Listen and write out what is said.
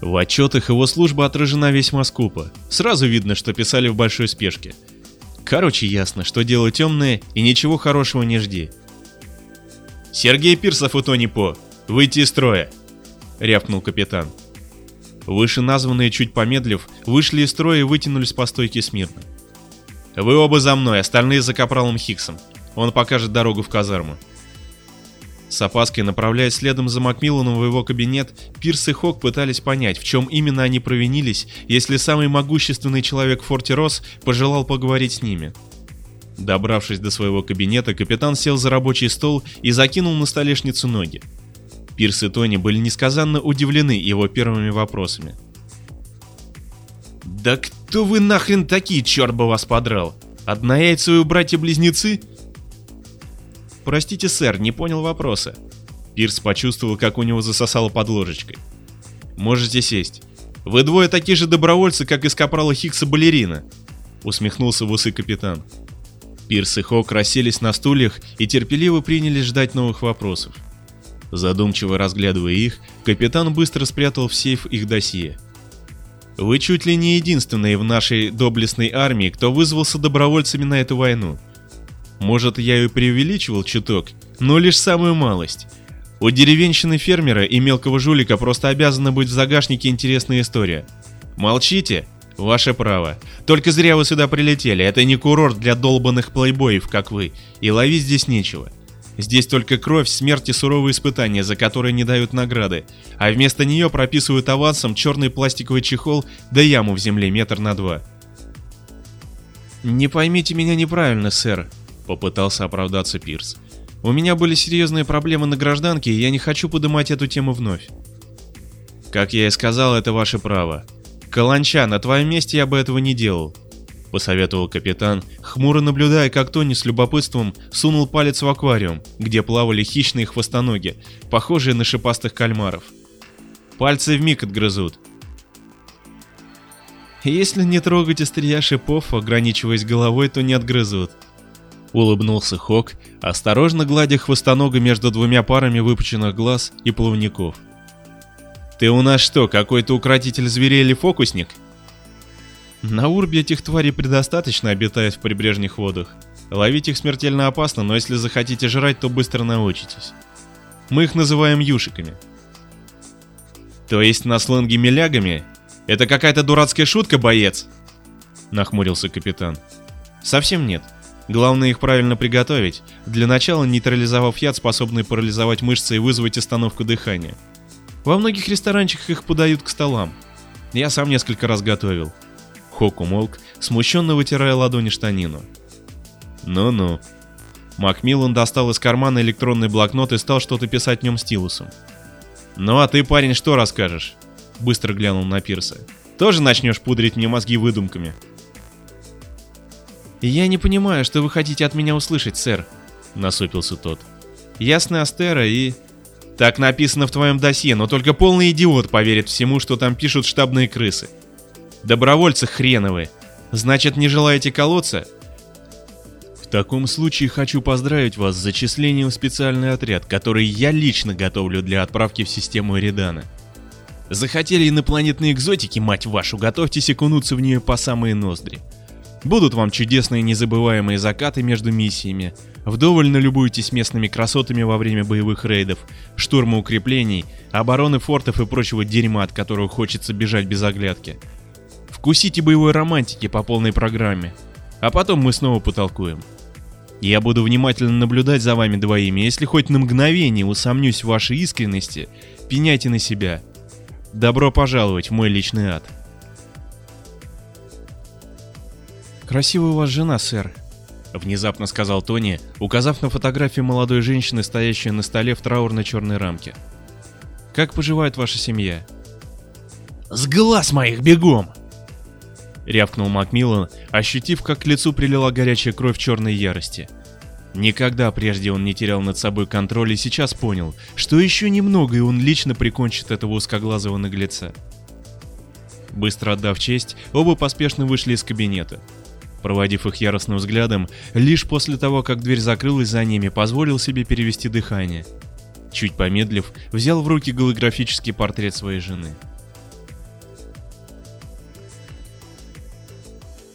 В отчетах его служба отражена весьма скупо. Сразу видно, что писали в большой спешке. Короче, ясно, что дело темное и ничего хорошего не жди. «Сергей Пирсов и Тони По, выйти из строя!» — рявкнул капитан. Вышеназванные, чуть помедлив, вышли из строя и вытянулись по стойке смирно. «Вы оба за мной, остальные за капралом Хиксом. Он покажет дорогу в казарму». С опаской направляясь следом за Макмилланом в его кабинет, Пирс и Хок пытались понять, в чем именно они провинились, если самый могущественный человек в Форте Росс пожелал поговорить с ними. Добравшись до своего кабинета, капитан сел за рабочий стол и закинул на столешницу ноги. Пирс и Тони были несказанно удивлены его первыми вопросами. «Да кто вы нахрен такие, черт бы вас подрал? Однояйцевые братья-близнецы?» «Простите, сэр, не понял вопроса». Пирс почувствовал, как у него засосало под ложечкой. «Можете сесть. Вы двое такие же добровольцы, как из капрала Хиггса балерина», — усмехнулся в усы капитан. Пирс и Хок расселись на стульях и терпеливо принялись ждать новых вопросов. Задумчиво разглядывая их, капитан быстро спрятал в сейф их досье. «Вы чуть ли не единственные в нашей доблестной армии, кто вызвался добровольцами на эту войну. Может, я и преувеличивал чуток, но лишь самую малость. У деревенщины фермера и мелкого жулика просто обязана быть в загашнике интересная история. Молчите? Ваше право. Только зря вы сюда прилетели, это не курорт для долбанных плейбоев, как вы, и ловить здесь нечего. Здесь только кровь, смерть и суровые испытания, за которые не дают награды, а вместо нее прописывают авансом черный пластиковый чехол да яму в земле метр на два. «Не поймите меня неправильно, сэр», — попытался оправдаться Пирс. «У меня были серьезные проблемы на гражданке, и я не хочу поднимать эту тему вновь». «Как я и сказал, это ваше право. Каланча, на твоем месте я бы этого не делал. — посоветовал капитан, хмуро наблюдая, как Тони с любопытством сунул палец в аквариум, где плавали хищные хвостоноги, похожие на шипастых кальмаров. Пальцы вмиг отгрызут. «Если не трогать острия шипов, ограничиваясь головой, то не отгрызут», — улыбнулся Хок, осторожно гладя хвостонога между двумя парами выпученных глаз и плавников. «Ты у нас что, какой-то укротитель зверей или фокусник?» На Урбе этих тварей предостаточно обитает в прибрежных водах. Ловить их смертельно опасно, но если захотите жрать, то быстро научитесь. Мы их называем юшиками. То есть на сленге милягами? Это какая-то дурацкая шутка, боец? Нахмурился капитан. Совсем нет. Главное их правильно приготовить, для начала нейтрализовав яд, способный парализовать мышцы и вызвать остановку дыхания. Во многих ресторанчиках их подают к столам. Я сам несколько раз готовил. Хок умолк, смущенно вытирая ладони штанину. «Ну-ну». Макмиллан достал из кармана электронный блокнот и стал что-то писать в нем стилусом. «Ну а ты, парень, что расскажешь?» Быстро глянул на Пирса. «Тоже начнешь пудрить мне мозги выдумками?» «Я не понимаю, что вы хотите от меня услышать, сэр», — насупился тот. «Ясный Астера и...» «Так написано в твоем досье, но только полный идиот поверит всему, что там пишут штабные крысы. Добровольцы хреновы. Значит, не желаете колоться? В таком случае хочу поздравить вас с зачислением в специальный отряд, который я лично готовлю для отправки в систему Эридана. Захотели инопланетные экзотики, мать вашу, готовьтесь окунуться в нее по самые ноздри. Будут вам чудесные незабываемые закаты между миссиями. Вдоволь налюбуйтесь местными красотами во время боевых рейдов, штурма укреплений, обороны фортов и прочего дерьма, от которого хочется бежать без оглядки. Вкусите боевой романтики по полной программе. А потом мы снова потолкуем. Я буду внимательно наблюдать за вами двоими. Если хоть на мгновение усомнюсь в вашей искренности, пеняйте на себя. Добро пожаловать в мой личный ад. «Красивая у вас жена, сэр», — внезапно сказал Тони, указав на фотографию молодой женщины, стоящей на столе в траурной черной рамке. «Как поживает ваша семья?» «С глаз моих бегом!» рявкнул Макмиллан, ощутив, как к лицу прилила горячая кровь черной ярости. Никогда прежде он не терял над собой контроль и сейчас понял, что еще немного и он лично прикончит этого узкоглазого наглеца. Быстро отдав честь, оба поспешно вышли из кабинета. Проводив их яростным взглядом, лишь после того, как дверь закрылась за ними, позволил себе перевести дыхание. Чуть помедлив, взял в руки голографический портрет своей жены.